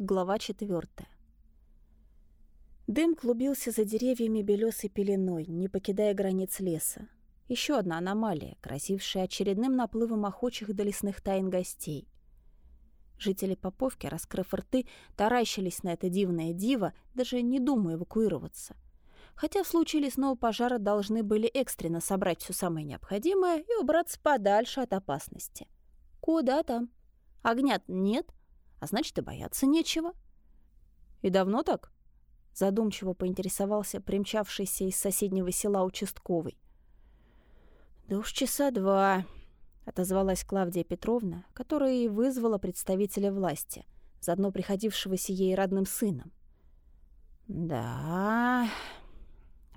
Глава четвертая. Дым клубился за деревьями белесой пеленой, не покидая границ леса. Еще одна аномалия, грозившая очередным наплывом охочих до лесных тайн гостей. Жители Поповки, раскрыв рты, таращились на это дивное диво, даже не думая эвакуироваться. Хотя в случае лесного пожара должны были экстренно собрать все самое необходимое и убраться подальше от опасности. Куда там? Огня нет — а значит, и бояться нечего. «И давно так?» — задумчиво поинтересовался примчавшийся из соседнего села участковый. «Да уж часа два», — отозвалась Клавдия Петровна, которая и вызвала представителя власти, заодно приходившегося ей родным сыном. «Да...»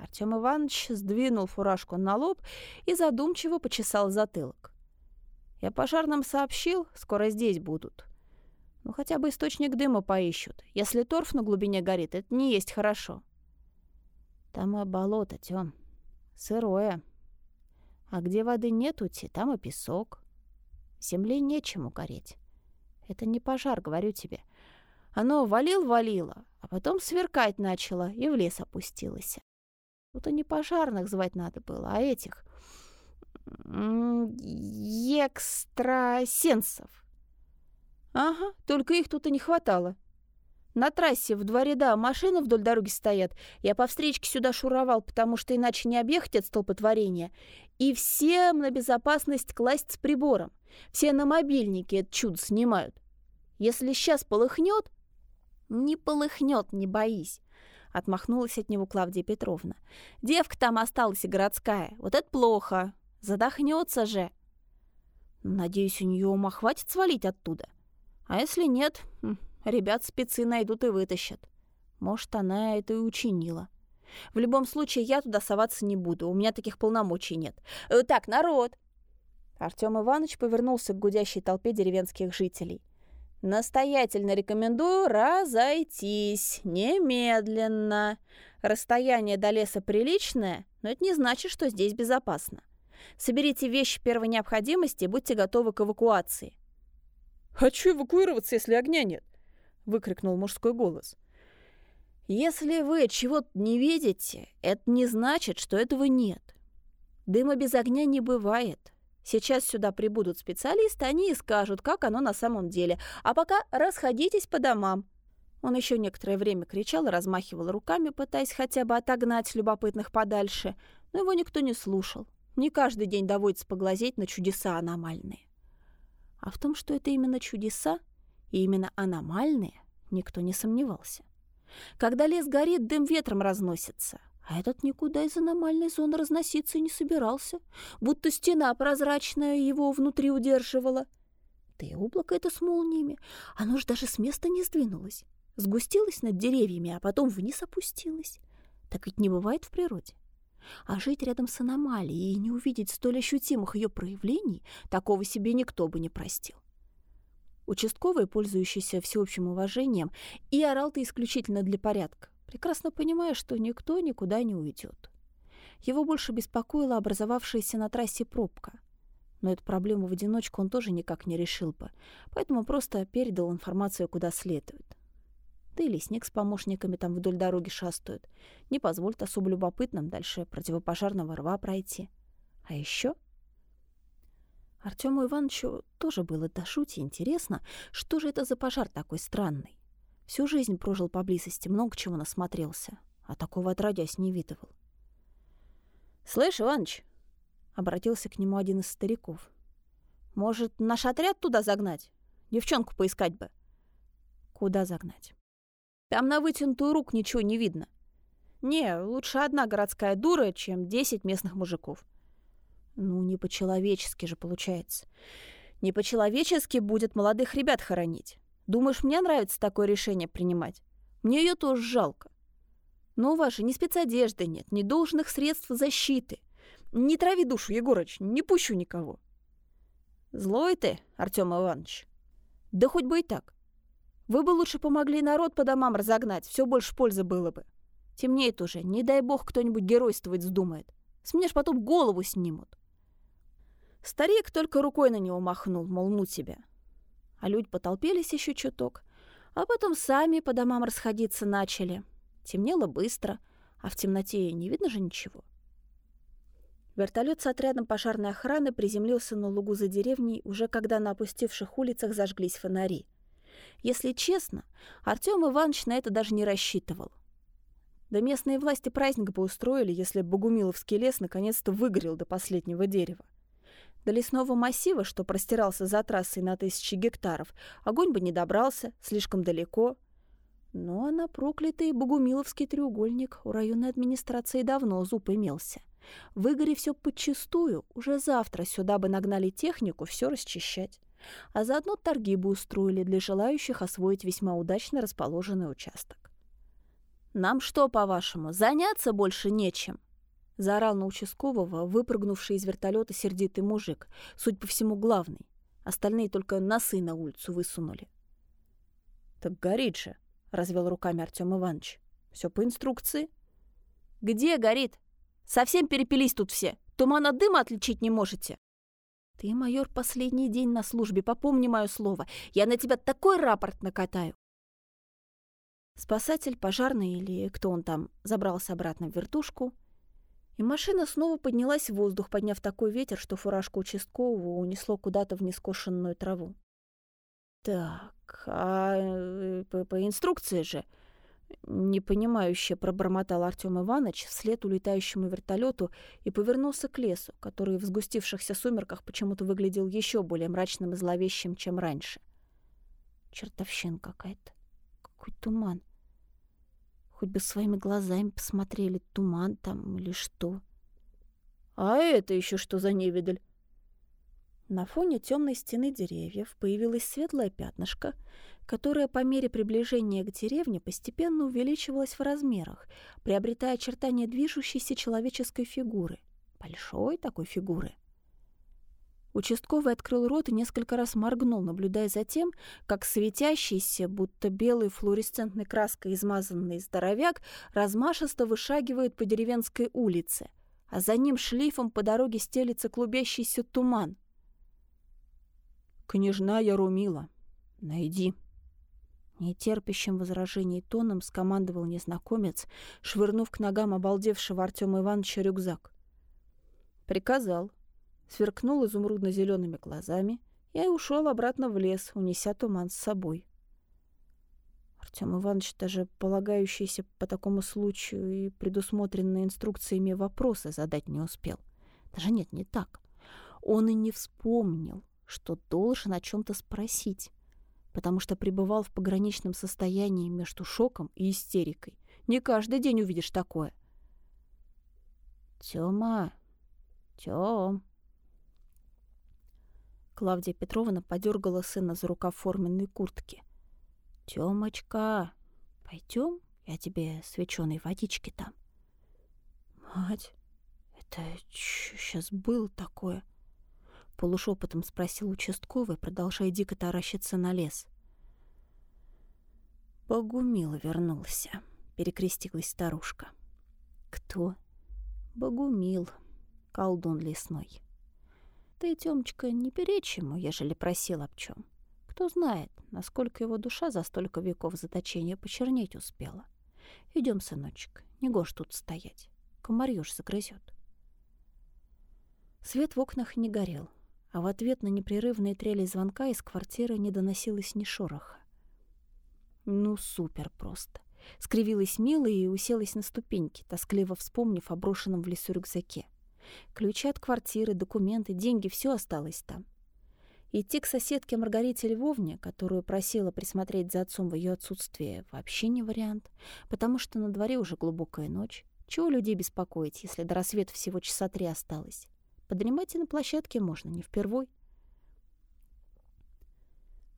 Артём Иванович сдвинул фуражку на лоб и задумчиво почесал затылок. «Я пожарным сообщил, скоро здесь будут. Ну, хотя бы источник дыма поищут. Если торф на глубине горит, это не есть хорошо. Там и болото, Тём. Сырое. А где воды нет ути, там и песок. Земле нечему гореть. Это не пожар, говорю тебе. Оно валил-валило, а потом сверкать начало и в лес опустилось. Тут и не пожарных звать надо было, а этих... Экстрасенсов. Ага, только их тут и не хватало. На трассе в два ряда машины вдоль дороги стоят. Я по встречке сюда шуровал, потому что иначе не объехать от столпотворения. И всем на безопасность класть с прибором. Все на мобильнике это чудо снимают. Если сейчас полыхнет... Не полыхнет, не боись. Отмахнулась от него Клавдия Петровна. Девка там осталась и городская. Вот это плохо. Задохнется же. Надеюсь, у нее ума хватит свалить оттуда. А если нет, ребят спецы найдут и вытащат. Может, она это и учинила. В любом случае, я туда соваться не буду, у меня таких полномочий нет. Э, так, народ!» Артём Иванович повернулся к гудящей толпе деревенских жителей. «Настоятельно рекомендую разойтись. Немедленно. Расстояние до леса приличное, но это не значит, что здесь безопасно. Соберите вещи первой необходимости и будьте готовы к эвакуации. «Хочу эвакуироваться, если огня нет!» — выкрикнул мужской голос. «Если вы чего-то не видите, это не значит, что этого нет. Дыма без огня не бывает. Сейчас сюда прибудут специалисты, они и скажут, как оно на самом деле. А пока расходитесь по домам». Он еще некоторое время кричал и размахивал руками, пытаясь хотя бы отогнать любопытных подальше, но его никто не слушал. Не каждый день доводится поглазеть на чудеса аномальные. А в том, что это именно чудеса и именно аномальные, никто не сомневался. Когда лес горит, дым ветром разносится, а этот никуда из аномальной зоны разноситься не собирался, будто стена прозрачная его внутри удерживала. Да и облако это с молниями, оно ж даже с места не сдвинулось. Сгустилось над деревьями, а потом вниз опустилось. Так ведь не бывает в природе. А жить рядом с аномалией и не увидеть столь ощутимых ее проявлений, такого себе никто бы не простил. Участковый, пользующийся всеобщим уважением, и орал-то исключительно для порядка, прекрасно понимая, что никто никуда не уйдет. Его больше беспокоила образовавшаяся на трассе пробка. Но эту проблему в одиночку он тоже никак не решил бы, поэтому просто передал информацию куда следует. Да и лесник с помощниками там вдоль дороги шастают. Не позволит особо любопытным дальше противопожарного рва пройти. А еще Артему Ивановичу тоже было до шути интересно, что же это за пожар такой странный. Всю жизнь прожил поблизости, много чего насмотрелся, а такого отродясь не видывал. «Слышь, Иваныч!» — обратился к нему один из стариков. «Может, наш отряд туда загнать? Девчонку поискать бы». «Куда загнать?» Там на вытянутую рук ничего не видно. Не, лучше одна городская дура, чем десять местных мужиков. Ну, не по-человечески же получается. Не по-человечески будет молодых ребят хоронить. Думаешь, мне нравится такое решение принимать? Мне ее тоже жалко. Но у вас же ни спецодежды нет, ни должных средств защиты. Не трави душу, Егорыч, не пущу никого. Злой ты, Артём Иванович. Да хоть бы и так. Вы бы лучше помогли народ по домам разогнать, все больше пользы было бы. Темнеет уже, не дай бог кто-нибудь геройствовать вздумает. С меня ж потом голову снимут. Старик только рукой на него махнул, мол, ну тебя. А люди потолпились еще чуток, А потом сами по домам расходиться начали. Темнело быстро, а в темноте не видно же ничего. Вертолет с отрядом пожарной охраны приземлился на лугу за деревней, уже когда на опустевших улицах зажглись фонари. Если честно, Артём Иванович на это даже не рассчитывал. Да местные власти праздник бы устроили, если Богумиловский лес наконец-то выгорел до последнего дерева. До лесного массива, что простирался за трассой на тысячи гектаров, огонь бы не добрался, слишком далеко. Ну а на проклятый Богумиловский треугольник у районной администрации давно зуб имелся. Выгори все подчистую, уже завтра сюда бы нагнали технику все расчищать. А заодно торги бы устроили для желающих освоить весьма удачно расположенный участок. «Нам что, по-вашему, заняться больше нечем?» Заорал на участкового, выпрыгнувший из вертолета сердитый мужик, суть по всему главный. Остальные только носы на улицу высунули. «Так горит же!» — развел руками Артем Иванович. Все по инструкции». «Где горит? Совсем перепились тут все. Туман от дыма отличить не можете». «Ты, майор, последний день на службе, попомни мое слово. Я на тебя такой рапорт накатаю». Спасатель, пожарный или кто он там, забрался обратно в вертушку, и машина снова поднялась в воздух, подняв такой ветер, что фуражку участкового унесло куда-то в нескошенную траву. «Так, а э, по, по инструкции же...» Непонимающе пробормотал Артем Иванович вслед улетающему вертолету и повернулся к лесу, который в сгустившихся сумерках почему-то выглядел еще более мрачным и зловещим, чем раньше. Чертовщина какая-то. Какой туман. Хоть бы своими глазами посмотрели, туман там или что. А это еще что за невидаль? На фоне темной стены деревьев появилось светлое пятнышко, которое по мере приближения к деревне постепенно увеличивалось в размерах, приобретая очертания движущейся человеческой фигуры. Большой такой фигуры. Участковый открыл рот и несколько раз моргнул, наблюдая за тем, как светящийся, будто белой флуоресцентной краской измазанный здоровяк размашисто вышагивает по деревенской улице, а за ним шлейфом по дороге стелится клубящийся туман — «Княжна Ярумила, найди!» Нетерпящим возражений тоном скомандовал незнакомец, швырнув к ногам обалдевшего Артема Ивановича рюкзак. Приказал, сверкнул изумрудно-зелеными глазами и ушел обратно в лес, унеся туман с собой. Артем Иванович, даже полагающийся по такому случаю и предусмотренные инструкциями вопросы задать не успел. Даже нет, не так. Он и не вспомнил, что должен о чем-то спросить, потому что пребывал в пограничном состоянии между шоком и истерикой. Не каждый день увидишь такое. «Тёма! Тём!» Клавдия Петровна подергала сына за рукав форменной куртки. «Тёмочка, пойдем, я тебе свеченой водички там». «Мать, это сейчас было такое?» Полушепотом спросил участковый, продолжая дико таращиться на лес. «Богумил вернулся», — перекрестилась старушка. «Кто?» «Богумил, колдун лесной. Ты, Тёмочка, не перечь ему, ежели просил об чем. Кто знает, насколько его душа за столько веков заточения почернеть успела. Идем, сыночек, не гож тут стоять. Комарьёж загрызет. Свет в окнах не горел а в ответ на непрерывные трели звонка из квартиры не доносилось ни шороха. «Ну, супер просто!» Скривилась Мила и уселась на ступеньки, тоскливо вспомнив о брошенном в лесу рюкзаке. Ключи от квартиры, документы, деньги — все осталось там. Идти к соседке Маргарите Львовне, которую просила присмотреть за отцом в ее отсутствие, вообще не вариант, потому что на дворе уже глубокая ночь. Чего людей беспокоить, если до рассвета всего часа три осталось? Подремать и на площадке можно, не впервой.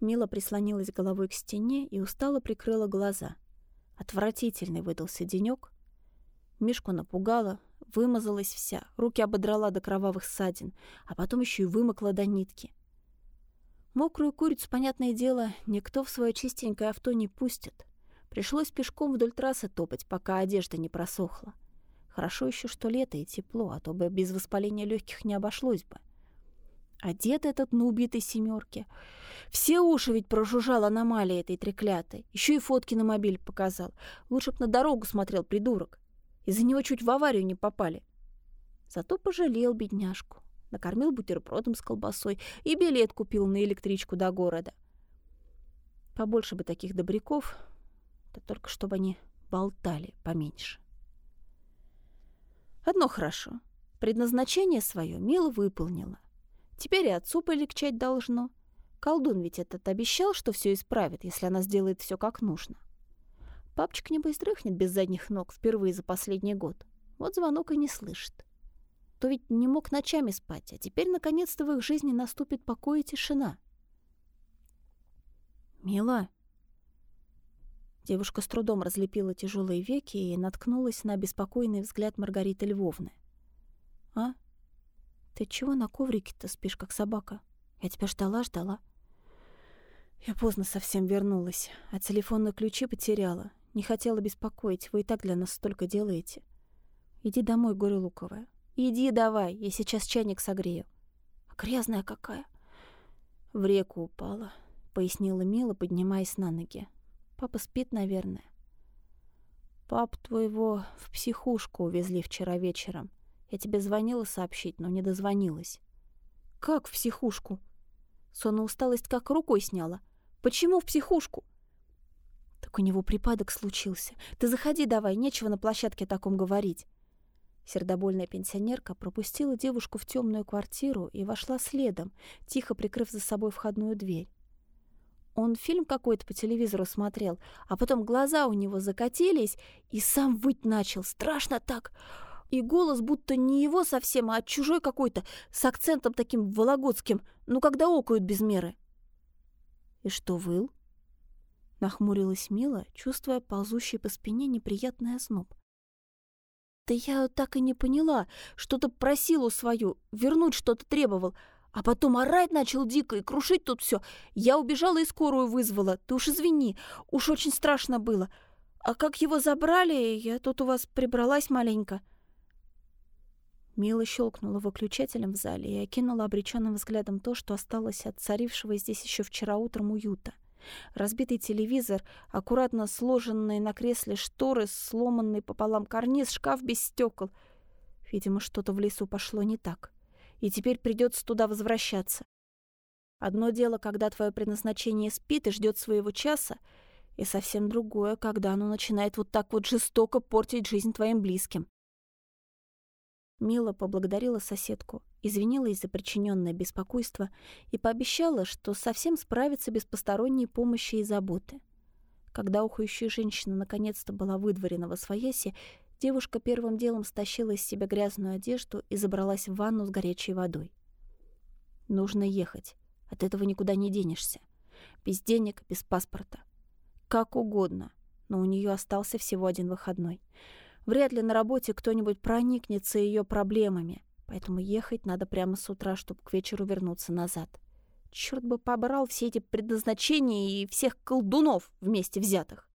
Мила прислонилась головой к стене и устало прикрыла глаза. Отвратительный выдался денёк. Мишку напугала, вымазалась вся, руки ободрала до кровавых ссадин, а потом еще и вымокла до нитки. Мокрую курицу, понятное дело, никто в свое чистенькое авто не пустит. Пришлось пешком вдоль трассы топать, пока одежда не просохла. Хорошо еще, что лето и тепло, а то бы без воспаления легких не обошлось бы. Одет этот на убитой семерке. Все уши ведь прожужжал аномалия этой треклятой. Еще и фотки на мобиль показал. Лучше б на дорогу смотрел, придурок. Из-за него чуть в аварию не попали. Зато пожалел бедняжку. Накормил бутербродом с колбасой и билет купил на электричку до города. Побольше бы таких добряков, да только чтобы они болтали поменьше. Одно хорошо. Предназначение свое Мила выполнила. Теперь и отцу полегчать должно. Колдун ведь этот обещал, что все исправит, если она сделает все как нужно. Папчик, небось, дрыхнет без задних ног впервые за последний год. Вот звонок и не слышит. То ведь не мог ночами спать, а теперь, наконец-то, в их жизни наступит покой и тишина. «Мила!» Девушка с трудом разлепила тяжелые веки и наткнулась на беспокойный взгляд Маргариты Львовны. «А? Ты чего на коврике-то спишь, как собака? Я тебя ждала-ждала». Я поздно совсем вернулась, а телефонные ключи потеряла. Не хотела беспокоить, вы и так для нас столько делаете. Иди домой, горе луковая. Иди давай, я сейчас чайник согрею. А грязная какая. В реку упала, пояснила Мила, поднимаясь на ноги. Папа спит, наверное. Пап твоего в психушку увезли вчера вечером. Я тебе звонила сообщить, но не дозвонилась. Как в психушку? Сона усталость как рукой сняла. Почему в психушку? Так у него припадок случился. Ты заходи давай, нечего на площадке о таком говорить. Сердобольная пенсионерка пропустила девушку в темную квартиру и вошла следом, тихо прикрыв за собой входную дверь. Он фильм какой-то по телевизору смотрел, а потом глаза у него закатились, и сам выть начал. Страшно так. И голос будто не его совсем, а чужой какой-то, с акцентом таким вологодским, ну, когда окают без меры. «И что, выл?» Нахмурилась Мила, чувствуя ползущий по спине неприятный озноб. «Да я так и не поняла. Что-то просилу свою, вернуть что-то требовал. А потом орать начал дико и крушить тут все. Я убежала и скорую вызвала. Ты уж извини, уж очень страшно было. А как его забрали, я тут у вас прибралась маленько». Мила щелкнула выключателем в зале и окинула обреченным взглядом то, что осталось от царившего здесь еще вчера утром уюта. Разбитый телевизор, аккуратно сложенные на кресле шторы, сломанный пополам карниз, шкаф без стекол. Видимо, что-то в лесу пошло не так. И теперь придется туда возвращаться. Одно дело, когда твое предназначение спит и ждет своего часа, и совсем другое, когда оно начинает вот так вот жестоко портить жизнь твоим близким. Мила поблагодарила соседку, извинилась за причиненное беспокойство и пообещала, что совсем справится без посторонней помощи и заботы. Когда ухающая женщина наконец-то была выдворена во свояси, девушка первым делом стащила из себя грязную одежду и забралась в ванну с горячей водой. Нужно ехать. От этого никуда не денешься. Без денег, без паспорта. Как угодно. Но у нее остался всего один выходной — Вряд ли на работе кто-нибудь проникнется ее проблемами, поэтому ехать надо прямо с утра, чтобы к вечеру вернуться назад. Черт бы побрал все эти предназначения и всех колдунов вместе взятых.